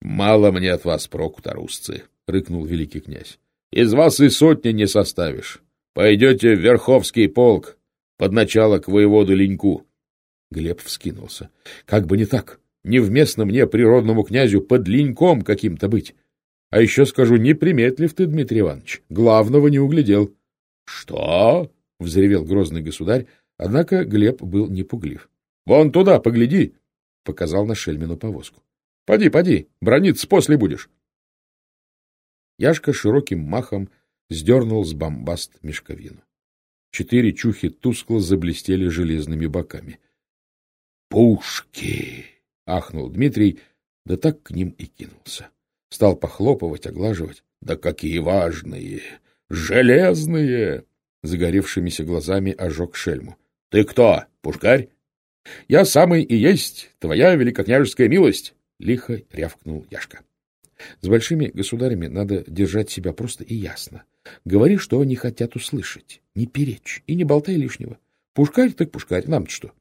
— Мало мне от вас проку, тарусцы, — рыкнул великий князь. — Из вас и сотни не составишь. Пойдете в Верховский полк под начало к воеводу Леньку. Глеб вскинулся. — Как бы не так. Невместно мне, природному князю, под Леньком каким-то быть. А еще скажу, не приметлив ты, Дмитрий Иванович. Главного не углядел. — Что? — взревел грозный государь, однако Глеб был непуглив. — Вон туда, погляди! — показал на Шельмину повозку. — Поди, поди, брониться после будешь. Яшка широким махом сдернул с бомбаст мешковину. Четыре чухи тускло заблестели железными боками. «Пушки!» — ахнул Дмитрий, да так к ним и кинулся. Стал похлопывать, оглаживать. «Да какие важные! Железные!» Загоревшимися глазами ожег шельму. «Ты кто, пушкарь?» «Я самый и есть, твоя великокняжеская милость!» — лихо рявкнул Яшка. С большими государями надо держать себя просто и ясно. Говори, что они хотят услышать. Не перечь и не болтай лишнего. Пушкарь так пушкарь, нам-то что?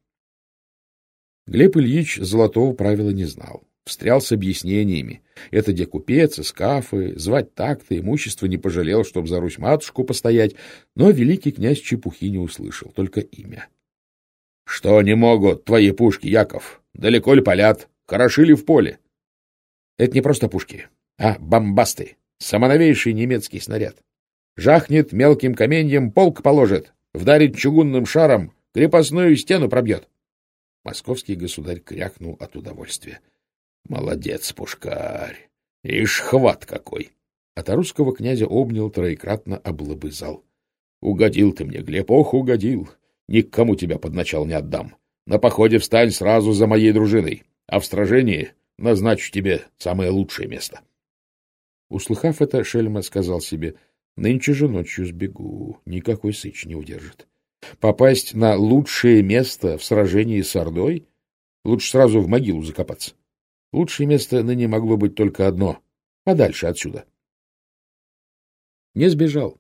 Глеб Ильич золотого правила не знал. Встрял с объяснениями. Это где купец, скафы, звать так-то, имущество не пожалел, чтобы за Русь-матушку постоять, но великий князь чепухи не услышал, только имя. — Что не могут твои пушки, Яков? Далеко ли полят? Хороши ли в поле? — Это не просто пушки, а бомбасты, самоновейший немецкий снаряд. Жахнет мелким каменьем, полк положит, вдарит чугунным шаром, крепостную стену пробьет. Московский государь крякнул от удовольствия. Молодец, пушкарь! Ишь, хват какой! От русского князя обнял троекратно облобызал. Угодил ты мне, Глеб, ох, угодил! Никому тебя под начал не отдам. На походе встань сразу за моей дружиной, а в сражении назначу тебе самое лучшее место. Услыхав это, Шельма сказал себе, нынче же ночью сбегу, никакой сыч не удержит. Попасть на лучшее место в сражении с Ордой? Лучше сразу в могилу закопаться. Лучшее место ныне могло быть только одно — подальше отсюда. Не сбежал.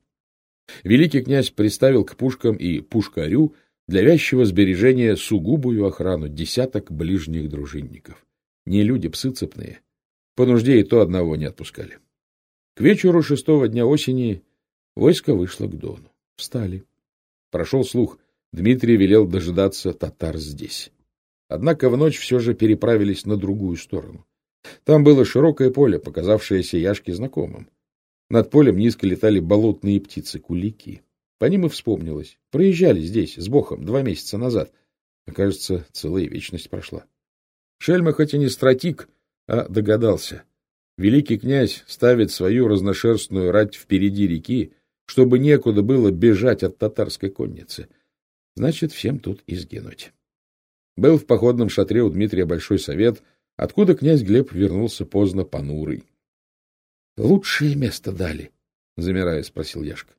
Великий князь приставил к пушкам и пушкарю для вязчего сбережения сугубую охрану десяток ближних дружинников. Не люди, псы цепные. По нужде и то одного не отпускали. К вечеру шестого дня осени войско вышло к Дону. Встали. Прошел слух, Дмитрий велел дожидаться татар здесь. Однако в ночь все же переправились на другую сторону. Там было широкое поле, показавшееся Яшке знакомым. Над полем низко летали болотные птицы, кулики. По ним и вспомнилось. Проезжали здесь, с Бохом, два месяца назад. Окажется, целая вечность прошла. Шельма хоть и не стратик, а догадался. Великий князь ставит свою разношерстную рать впереди реки, чтобы некуда было бежать от татарской конницы. Значит, всем тут изгинуть. Был в походном шатре у Дмитрия большой совет, откуда князь Глеб вернулся поздно понурый. — Лучшее место дали, — замирая спросил Яшка. —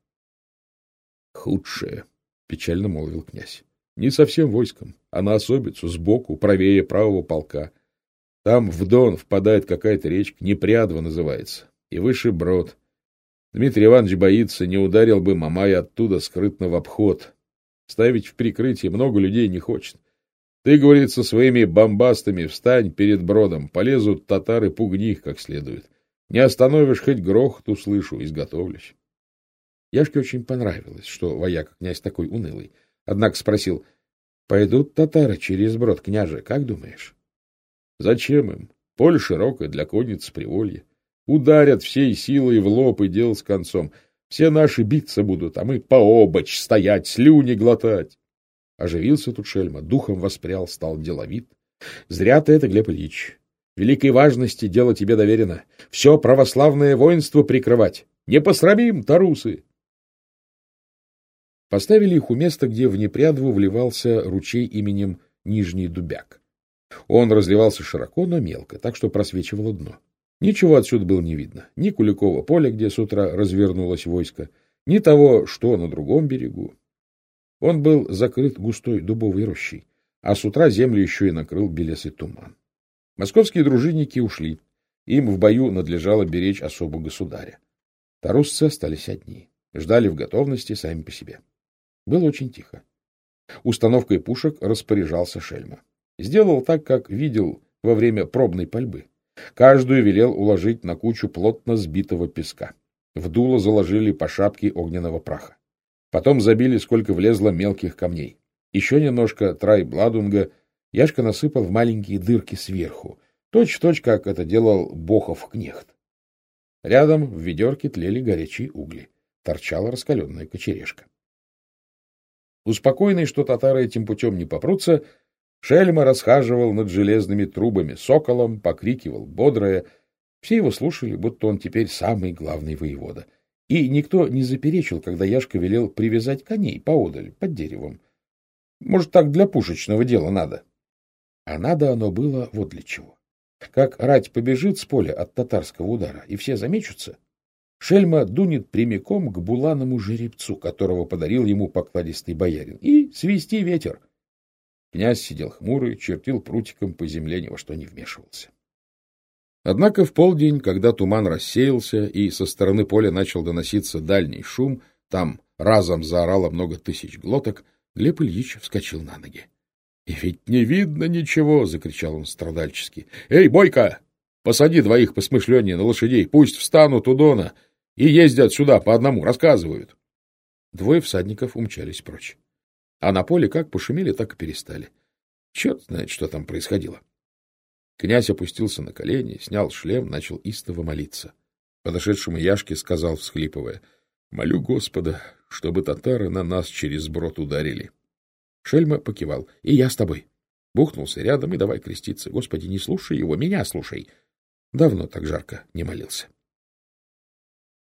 Худшее, — печально молвил князь. — Не совсем войском, а на особицу, сбоку, правее правого полка. Там в Дон впадает какая-то речка, Непрядва называется, и выше брод. Дмитрий Иванович боится, не ударил бы Мамай оттуда скрытно в обход. Ставить в прикрытие много людей не хочет. Ты, говорит, со своими бомбастами встань перед бродом, полезут татары, пугни их как следует. Не остановишь, хоть грохот услышу, изготовлюсь. Яшке очень понравилось, что вояк князь такой унылый. Однако спросил, пойдут татары через брод, княже, как думаешь? Зачем им? Поле широкое для конницы приволья. Ударят всей силой в лоб и дел с концом. Все наши биться будут, а мы пообочь стоять, слюни глотать. Оживился тут шельма, духом воспрял, стал деловит. Зря ты это, Глеб Ильич. Великой важности дело тебе доверено. Все православное воинство прикрывать. Не посрамим, тарусы! Поставили их у места, где в Непрядву вливался ручей именем Нижний Дубяк. Он разливался широко, но мелко, так что просвечивало дно. Ничего отсюда было не видно. Ни Куликова поля, где с утра развернулось войско, ни того, что на другом берегу. Он был закрыт густой дубовой рощей, а с утра землю еще и накрыл белесый туман. Московские дружинники ушли. Им в бою надлежало беречь особу государя. Тарусцы остались одни. Ждали в готовности сами по себе. Было очень тихо. Установкой пушек распоряжался Шельма. Сделал так, как видел во время пробной пальбы. Каждую велел уложить на кучу плотно сбитого песка. В дуло заложили по шапке огненного праха. Потом забили, сколько влезло мелких камней. Еще немножко трай-бладунга Яшка насыпал в маленькие дырки сверху, точь-в-точь, как это делал Бохов-кнехт. Рядом в ведерке тлели горячие угли. Торчала раскаленная кочережка. Успокоенный, что татары этим путем не попрутся, Шельма расхаживал над железными трубами, соколом покрикивал бодрое. Все его слушали, будто он теперь самый главный воевода. И никто не заперечил, когда Яшка велел привязать коней поодаль, под деревом. Может, так для пушечного дела надо. А надо оно было вот для чего. Как рать побежит с поля от татарского удара, и все замечутся, Шельма дунет прямиком к буланому жеребцу, которого подарил ему покладистый боярин, и свести ветер. Князь сидел хмурый, чертил прутиком по земле, ни во что не вмешивался. Однако в полдень, когда туман рассеялся и со стороны поля начал доноситься дальний шум, там разом заорало много тысяч глоток, Глеб Ильич вскочил на ноги. — И ведь не видно ничего! — закричал он страдальчески. — Эй, Бойко! Посади двоих посмышленнее на лошадей, пусть встанут у Дона и ездят сюда по одному, рассказывают. Двое всадников умчались прочь. А на поле как пошумели, так и перестали. Черт знает, что там происходило. Князь опустился на колени, снял шлем, начал истово молиться. Подошедшему Яшке сказал, всхлипывая, — Молю Господа, чтобы татары на нас через брод ударили. Шельма покивал. — И я с тобой. Бухнулся рядом и давай креститься. Господи, не слушай его, меня слушай. Давно так жарко не молился.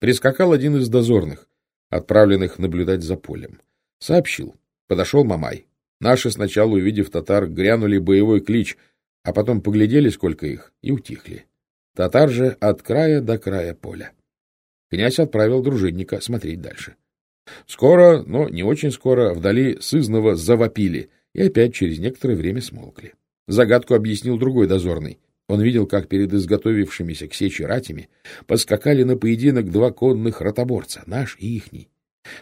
Прискакал один из дозорных, отправленных наблюдать за полем. Сообщил. Подошел Мамай. Наши, сначала увидев татар, грянули боевой клич, а потом поглядели, сколько их, и утихли. Татар же от края до края поля. Князь отправил дружинника смотреть дальше. Скоро, но не очень скоро, вдали сызново завопили и опять через некоторое время смолкли. Загадку объяснил другой дозорный. Он видел, как перед изготовившимися к сече ратями подскакали на поединок два конных ротоборца, наш и ихний.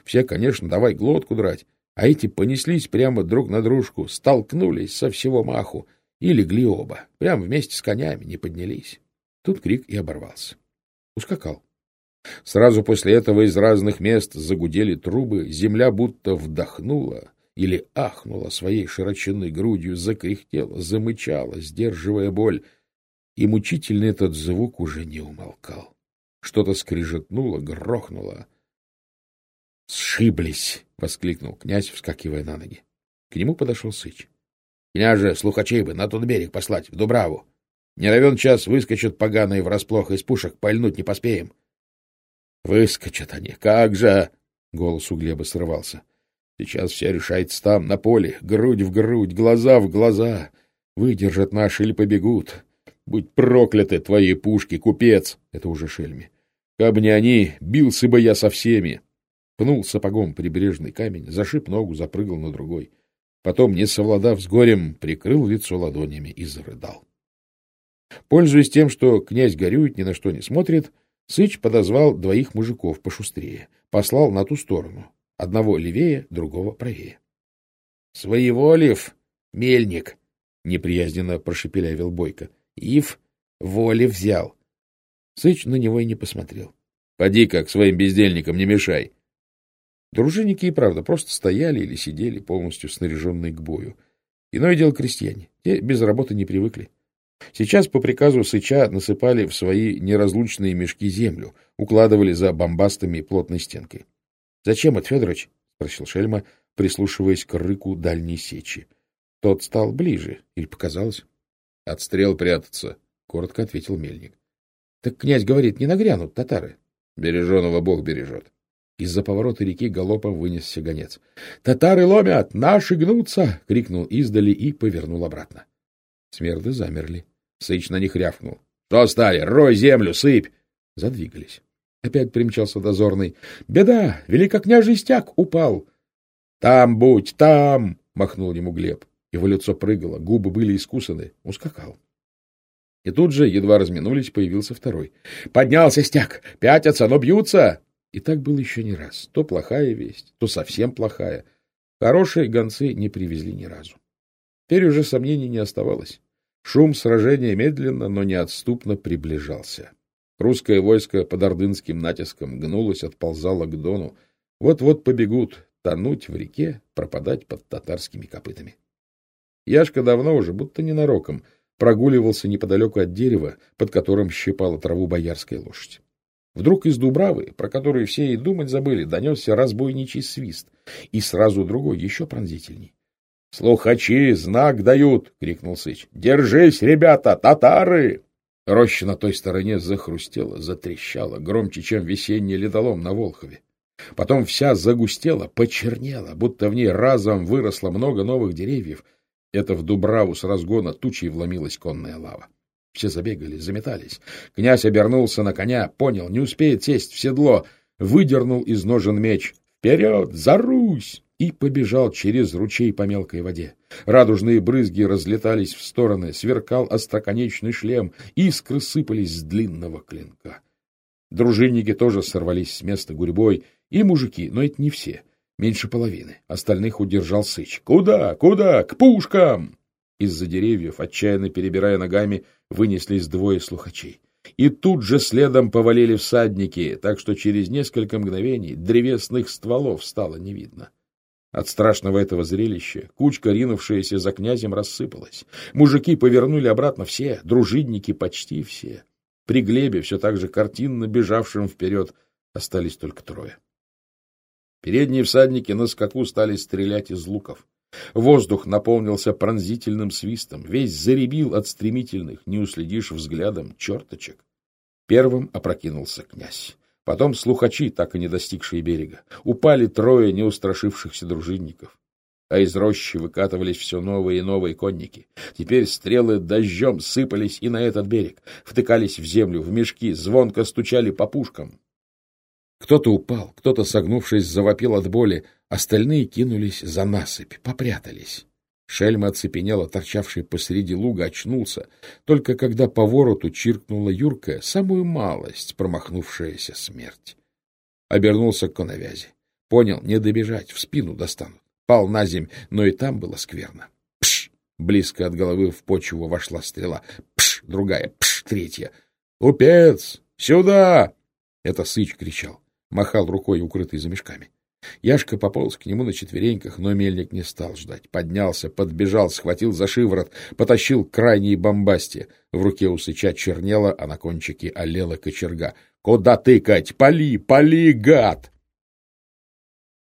Все, конечно, давай глотку драть, а эти понеслись прямо друг на дружку, столкнулись со всего маху и легли оба, прямо вместе с конями, не поднялись. Тут крик и оборвался. Ускакал. Сразу после этого из разных мест загудели трубы, земля будто вдохнула или ахнула своей широченной грудью, закряхтела, замычала, сдерживая боль, и мучительный этот звук уже не умолкал. Что-то скрижетнуло, грохнуло. «Сшиблись!» — воскликнул князь, вскакивая на ноги. К нему подошел Сыч. — Княже, слухачей бы на тот берег послать, в Дубраву. Не равен час выскочат поганые врасплох из пушек, пальнуть не поспеем. Выскочат они. Как же! Голос у Глеба срывался. Сейчас все решается там, на поле, грудь в грудь, глаза в глаза. Выдержат наши или побегут. Будь прокляты твои пушки, купец! Это уже шельми. Каб не они, бился бы я со всеми. Пнул сапогом прибрежный камень, зашиб ногу, запрыгал на другой. Потом, не совладав с горем, прикрыл лицо ладонями и зарыдал. Пользуясь тем, что князь горюет, ни на что не смотрит, Сыч подозвал двоих мужиков пошустрее, послал на ту сторону, одного левее, другого правее. — Своеволив, мельник! — неприязненно прошепелявил Бойко. — Ив воли взял. Сыч на него и не посмотрел. — Поди как своим бездельникам не мешай. Дружинники и правда просто стояли или сидели, полностью снаряженные к бою. Иное дело крестьяне. Те без работы не привыкли. Сейчас по приказу Сыча насыпали в свои неразлучные мешки землю, укладывали за бомбастыми плотной стенкой. — Зачем это, Федорович? — спросил Шельма, прислушиваясь к рыку дальней сечи. Тот стал ближе, или показалось? — Отстрел прятаться, — коротко ответил мельник. — Так князь говорит, не нагрянут татары. — Береженого Бог бережет. Из-за поворота реки галопом вынесся гонец. — Татары ломят! Наши гнутся! — крикнул издали и повернул обратно. Смерды замерли. Сыч на них рявкнул. — Что стали? Рой землю, сыпь! Задвигались. Опять примчался дозорный. — Беда! Великокняжий стяг упал! — Там будь, там! — махнул ему Глеб. Его лицо прыгало, губы были искусаны. Ускакал. И тут же, едва разминулись, появился второй. — Поднялся стяг! Пятятся, но бьются! И так было еще не раз. То плохая весть, то совсем плохая. Хорошие гонцы не привезли ни разу. Теперь уже сомнений не оставалось. Шум сражения медленно, но неотступно приближался. Русское войско под ордынским натиском гнулось, отползало к Дону. Вот-вот побегут, тонуть в реке, пропадать под татарскими копытами. Яшка давно уже, будто ненароком, прогуливался неподалеку от дерева, под которым щипала траву боярская лошадь. Вдруг из Дубравы, про которую все и думать забыли, донесся разбойничий свист, и сразу другой, еще пронзительней. — Слухачи знак дают! — крикнул Сыч. — Держись, ребята, татары! Роща на той стороне захрустела, затрещала, громче, чем весенний ледолом на Волхове. Потом вся загустела, почернела, будто в ней разом выросло много новых деревьев. Это в Дубраву с разгона тучей вломилась конная лава. Все забегали, заметались. Князь обернулся на коня, понял, не успеет сесть в седло, выдернул из ножен меч. «Вперед! За Русь!» и побежал через ручей по мелкой воде. Радужные брызги разлетались в стороны, сверкал остроконечный шлем, искры сыпались с длинного клинка. Дружинники тоже сорвались с места гурьбой, и мужики, но это не все, меньше половины. Остальных удержал Сыч. «Куда? Куда? К пушкам!» Из-за деревьев, отчаянно перебирая ногами, вынеслись двое слухачей. И тут же следом повалили всадники, так что через несколько мгновений древесных стволов стало не видно. От страшного этого зрелища кучка, ринувшаяся за князем, рассыпалась. Мужики повернули обратно все, дружинники почти все. При Глебе, все так же картинно бежавшим вперед, остались только трое. Передние всадники на скаку стали стрелять из луков. Воздух наполнился пронзительным свистом, весь заребил от стремительных, не уследишь взглядом, черточек. Первым опрокинулся князь. Потом слухачи, так и не достигшие берега. Упали трое неустрашившихся дружинников. А из рощи выкатывались все новые и новые конники. Теперь стрелы дождем сыпались и на этот берег, втыкались в землю, в мешки, звонко стучали по пушкам. Кто-то упал, кто-то, согнувшись, завопил от боли, остальные кинулись за насыпь, попрятались. Шельма оцепенела, торчавший посреди луга, очнулся, только когда по вороту чиркнула Юрка самую малость, промахнувшаяся смерть. Обернулся к коновязи. Понял, не добежать, в спину достанут. Пал на земь, но и там было скверно. Пш! Близко от головы в почву вошла стрела. Пш! Другая. Пш! Третья. «Купец! Сюда!» Это Сыч кричал махал рукой, укрытый за мешками. Яшка пополз к нему на четвереньках, но мельник не стал ждать. Поднялся, подбежал, схватил за шиворот, потащил к крайней бомбасте. В руке у сыча чернела, а на кончике олела кочерга. «Куда тыкать? Пали! Пали, гад!»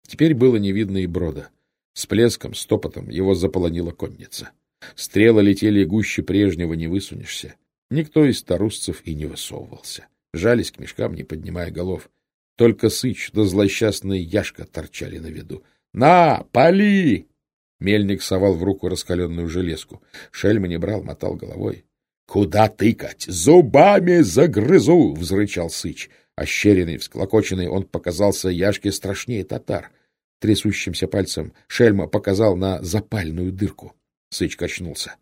Теперь было не видно и брода. С плеском, стопотом его заполонила конница. Стрелы летели гуще прежнего, не высунешься. Никто из старушцев и не высовывался. Жались к мешкам, не поднимая голов. Только Сыч да злосчастный Яшка торчали на виду. «На, пали!» Мельник совал в руку раскаленную железку. Шельма не брал, мотал головой. «Куда тыкать? Зубами загрызу!» — взрычал Сыч. Ощеренный, всклокоченный, он показался Яшке страшнее татар. Трясущимся пальцем Шельма показал на запальную дырку. Сыч качнулся.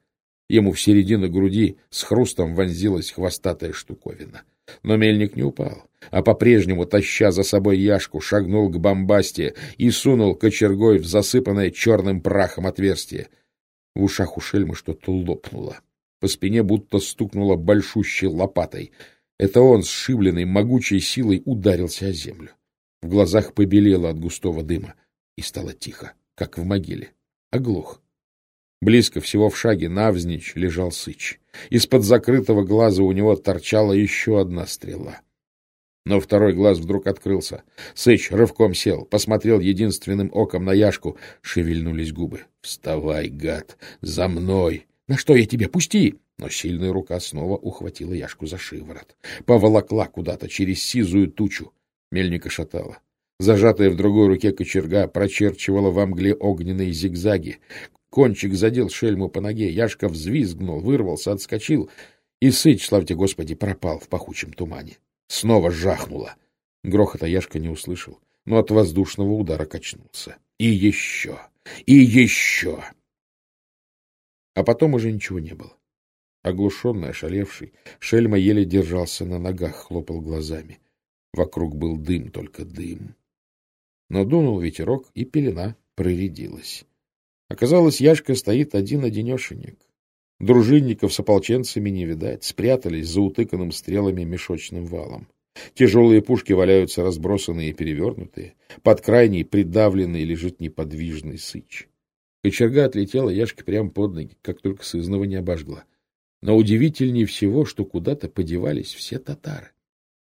Ему в середину груди с хрустом вонзилась хвостатая штуковина. Но мельник не упал, а по-прежнему, таща за собой яшку, шагнул к бомбасте и сунул кочергой в засыпанное черным прахом отверстие. В ушах у шельмы что-то лопнуло. По спине будто стукнуло большущей лопатой. Это он, сшибленный могучей силой, ударился о землю. В глазах побелело от густого дыма, и стало тихо, как в могиле. Оглох. Близко всего в шаге навзничь лежал Сыч. Из-под закрытого глаза у него торчала еще одна стрела. Но второй глаз вдруг открылся. Сыч рывком сел, посмотрел единственным оком на Яшку. Шевельнулись губы. «Вставай, гад! За мной!» «На что я тебе? Пусти!» Но сильная рука снова ухватила Яшку за шиворот. Поволокла куда-то через сизую тучу. Мельника шатала. Зажатая в другой руке кочерга прочерчивала во мгле огненные зигзаги. Кончик задел шельму по ноге, Яшка взвизгнул, вырвался, отскочил, и сыч, славьте Господи, пропал в пахучем тумане. Снова жахнуло. Грохота Яшка не услышал, но от воздушного удара качнулся. И еще, и еще. А потом уже ничего не было. Оглушенный, ошалевший, Шельма еле держался на ногах, хлопал глазами. Вокруг был дым, только дым. Но дунул ветерок, и пелена проредилась. Оказалось, Яшка стоит один-одинешенек. Дружинников с ополченцами не видать, спрятались за утыканным стрелами мешочным валом. Тяжелые пушки валяются разбросанные и перевернутые. Под крайней придавленный лежит неподвижный сыч. Кочерга отлетела Яшке прямо под ноги, как только сызнова не обожгла. Но удивительнее всего, что куда-то подевались все татары.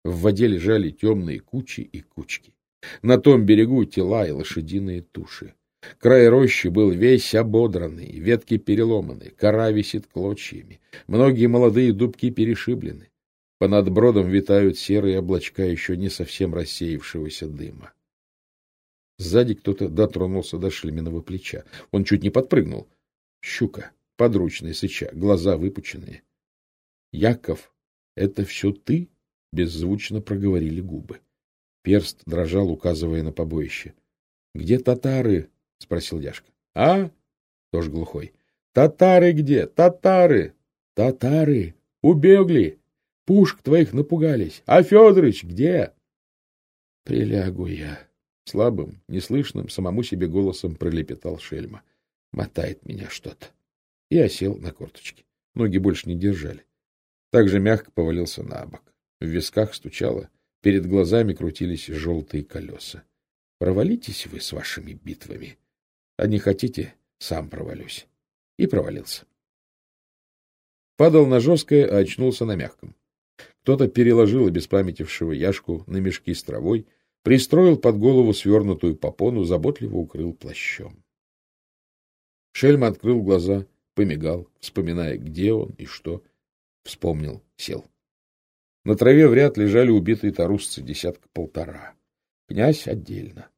В воде лежали темные кучи и кучки. На том берегу тела и лошадиные туши. Край рощи был весь ободранный, ветки переломаны, кора висит клочьями, многие молодые дубки перешиблены. По надбродам витают серые облачка еще не совсем рассеявшегося дыма. Сзади кто-то дотронулся до шлеменного плеча. Он чуть не подпрыгнул. Щука, подручный сыча, глаза выпученные. — Яков, это все ты? — беззвучно проговорили губы. Перст дрожал, указывая на побоище. — Где татары? — спросил Яшка. — А? — тоже глухой. — Татары где? Татары! — Татары! Убегли! Пушк твоих напугались. А Федорович где? — Прилягу я. Слабым, неслышным, самому себе голосом пролепетал Шельма. Мотает меня что-то. И осел на корточки. Ноги больше не держали. Так же мягко повалился на бок. В висках стучало, перед глазами крутились желтые колеса. Провалитесь вы с вашими битвами. А не хотите, сам провалюсь. И провалился. Падал на жесткое, а очнулся на мягком. Кто-то переложил обеспамятившего Яшку на мешки с травой, пристроил под голову свернутую попону, заботливо укрыл плащом. Шельма открыл глаза, помигал, вспоминая, где он и что. Вспомнил, сел. На траве в ряд лежали убитые тарусцы, десятка полтора. Князь отдельно.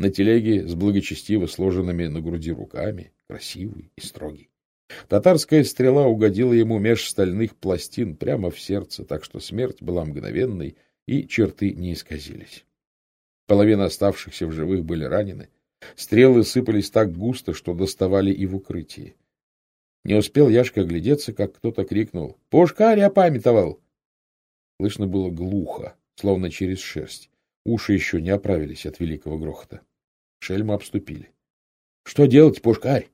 На телеге с благочестиво сложенными на груди руками, красивый и строгий. Татарская стрела угодила ему меж стальных пластин прямо в сердце, так что смерть была мгновенной, и черты не исказились. Половина оставшихся в живых были ранены. Стрелы сыпались так густо, что доставали и в укрытии. Не успел Яшка оглядеться, как кто-то крикнул «Пушкарь опамятовал!» Слышно было глухо, словно через шерсть. Уши еще не оправились от великого грохота. Шельма обступили. — Что делать, Пушкарь?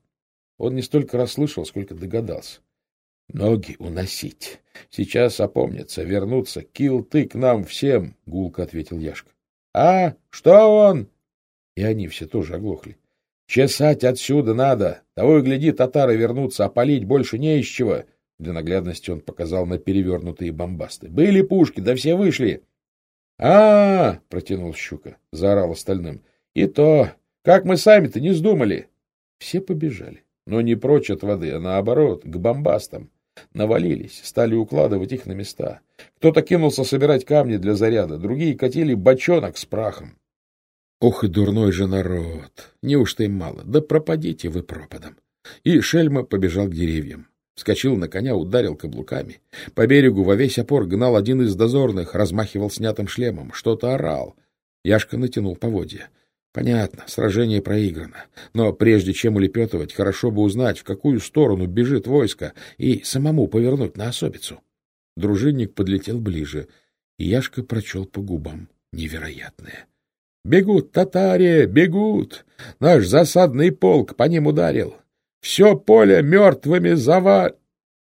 Он не столько расслышал, сколько догадался. — Ноги уносить. Сейчас опомнятся, вернутся. Кил ты к нам всем, — гулко ответил Яшка. — А, что он? И они все тоже оглохли. — Чесать отсюда надо. Того и гляди, татары вернутся, а полить больше не из чего. Для наглядности он показал на перевернутые бомбасты. — Были пушки, да все вышли. А-а-а! — протянул Щука, заорал остальным. — И то. Как мы сами-то не вздумали. Все побежали но не прочь от воды, а наоборот, к бомбастам. Навалились, стали укладывать их на места. Кто-то кинулся собирать камни для заряда, другие катили бочонок с прахом. Ох и дурной же народ! Неужто им мало? Да пропадите вы пропадом! И Шельма побежал к деревьям. Вскочил на коня, ударил каблуками. По берегу во весь опор гнал один из дозорных, размахивал снятым шлемом, что-то орал. Яшка натянул поводья. Понятно, сражение проиграно. Но прежде чем улепетывать, хорошо бы узнать, в какую сторону бежит войско, и самому повернуть на особицу. Дружинник подлетел ближе, и Яшка прочел по губам невероятное. «Бегут татаре, бегут! Наш засадный полк по ним ударил! Все поле мертвыми зава...»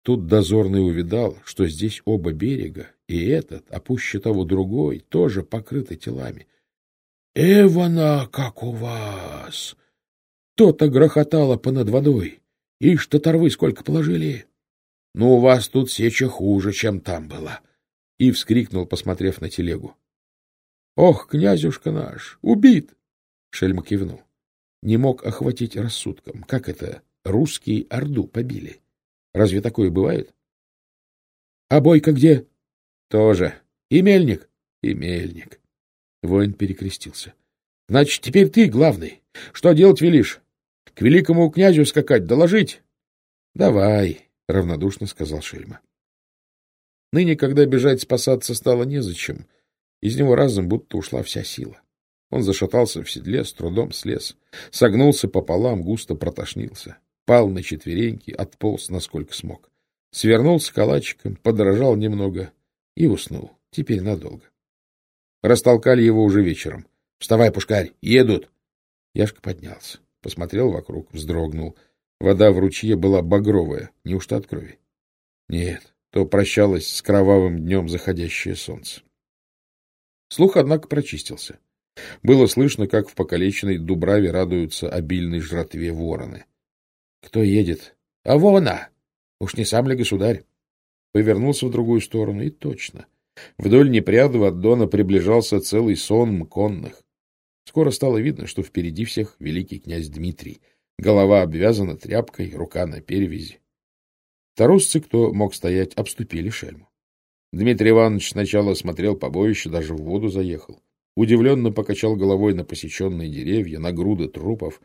Тут дозорный увидал, что здесь оба берега, и этот, а пуще того другой, тоже покрыты телами. Эвана, как у вас! То-то грохотало понад водой. Ишь, татарвы сколько положили. Ну, у вас тут сеча хуже, чем там была. И вскрикнул, посмотрев на телегу. Ох, князюшка наш, убит! Шельма кивнул. Не мог охватить рассудком. Как это русские Орду побили? Разве такое бывает? А бойка где? Тоже. И мельник? И мельник. Воин перекрестился. — Значит, теперь ты главный. Что делать велишь? К великому князю скакать, доложить? — Давай, — равнодушно сказал Шельма. Ныне, когда бежать спасаться стало незачем, из него разом будто ушла вся сила. Он зашатался в седле, с трудом слез, согнулся пополам, густо протошнился, пал на четвереньки, отполз, насколько смог. Свернулся калачиком, подорожал немного и уснул, теперь надолго. Растолкали его уже вечером. — Вставай, пушкарь, едут! Яшка поднялся, посмотрел вокруг, вздрогнул. Вода в ручье была багровая, неужто от крови? Нет, то прощалось с кровавым днем заходящее солнце. Слух, однако, прочистился. Было слышно, как в покалеченной Дубраве радуются обильной жратве вороны. — Кто едет? — А вона! Уж не сам ли государь? Повернулся в другую сторону, и точно. Вдоль непрядого от Дона приближался целый сон конных. Скоро стало видно, что впереди всех великий князь Дмитрий. Голова обвязана тряпкой, рука на перевязи. Тарусцы, кто мог стоять, обступили шельму. Дмитрий Иванович сначала смотрел побоище, даже в воду заехал. Удивленно покачал головой на посеченные деревья, на груды трупов,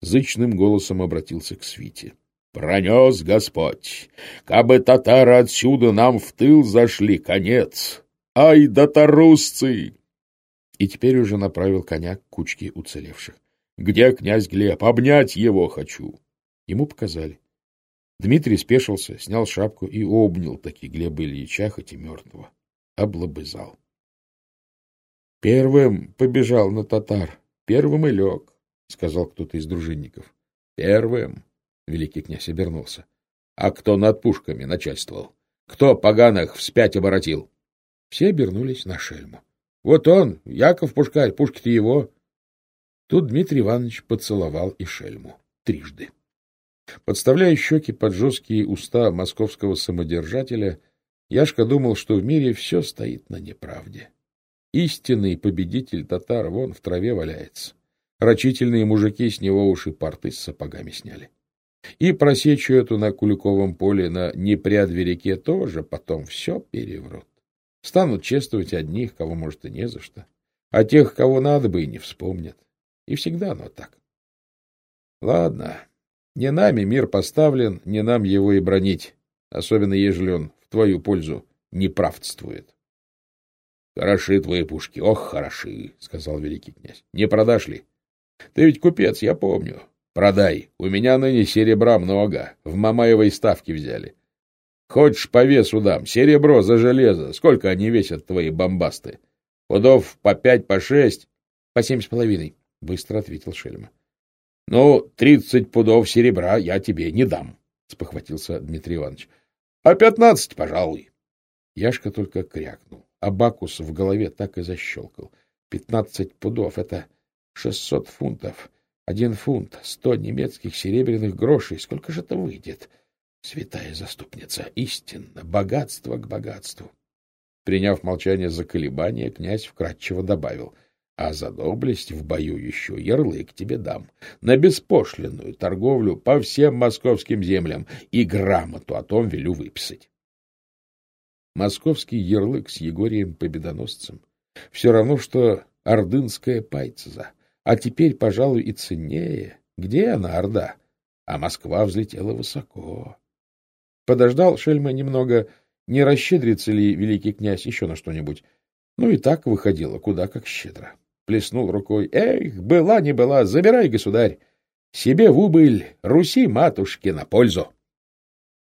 зычным голосом обратился к свите. — Пронес Господь! Кабы татары отсюда нам в тыл зашли, конец! Ай да тарусцы! И теперь уже направил коня к кучке уцелевших. — Где князь Глеб? Обнять его хочу! Ему показали. Дмитрий спешился, снял шапку и обнял таки Глеба Ильича, хоть и мертвого. Облобызал. — Первым побежал на татар, первым и лег, — сказал кто-то из дружинников. — Первым, — великий князь обернулся. — А кто над пушками начальствовал? Кто поганых вспять оборотил? Все обернулись на шельму. — Вот он, Яков Пушкарь, пушки-то его. Тут Дмитрий Иванович поцеловал и шельму трижды. Подставляя щеки под жесткие уста московского самодержателя, Яшка думал, что в мире все стоит на неправде. Истинный победитель татар вон в траве валяется. Рачительные мужики с него уши порты с сапогами сняли. И просечу эту на Куликовом поле на Непрядве-реке тоже потом все переврут. Станут чествовать одних, кого, может, и не за что, а тех, кого надо бы, и не вспомнят. И всегда оно так. Ладно, не нами мир поставлен, не нам его и бронить, особенно ежели он в твою пользу не правдствует. — Хороши твои пушки, ох, хороши, — сказал великий князь. — Не продашь ли? Ты ведь купец, я помню. Продай, у меня ныне серебра много, в Мамаевой ставке взяли. Хочешь по весу дам, серебро за железо, сколько они весят, твои бомбасты? Пудов по пять, по шесть? — По семь с половиной, — быстро ответил Шельма. — Ну, тридцать пудов серебра я тебе не дам, — спохватился Дмитрий Иванович. — А пятнадцать, пожалуй. Яшка только крякнул, а Бакус в голове так и защелкал. Пятнадцать пудов — это шестьсот фунтов. Один фунт, сто немецких серебряных грошей. Сколько же это выйдет? Святая заступница, истинно, богатство к богатству. Приняв молчание за колебание, князь вкратчиво добавил — а за доблесть в бою еще ярлык тебе дам на беспошлинную торговлю по всем московским землям и грамоту о том велю выписать. Московский ярлык с Егорием Победоносцем все равно, что ордынская пайцеза, а теперь, пожалуй, и ценнее. Где она, Орда? А Москва взлетела высоко. Подождал Шельма немного, не расщедрится ли великий князь еще на что-нибудь. Ну и так выходило, куда как щедро плеснул рукой. Эх, была не была, забирай, государь. Себе в убыль, Руси матушке на пользу.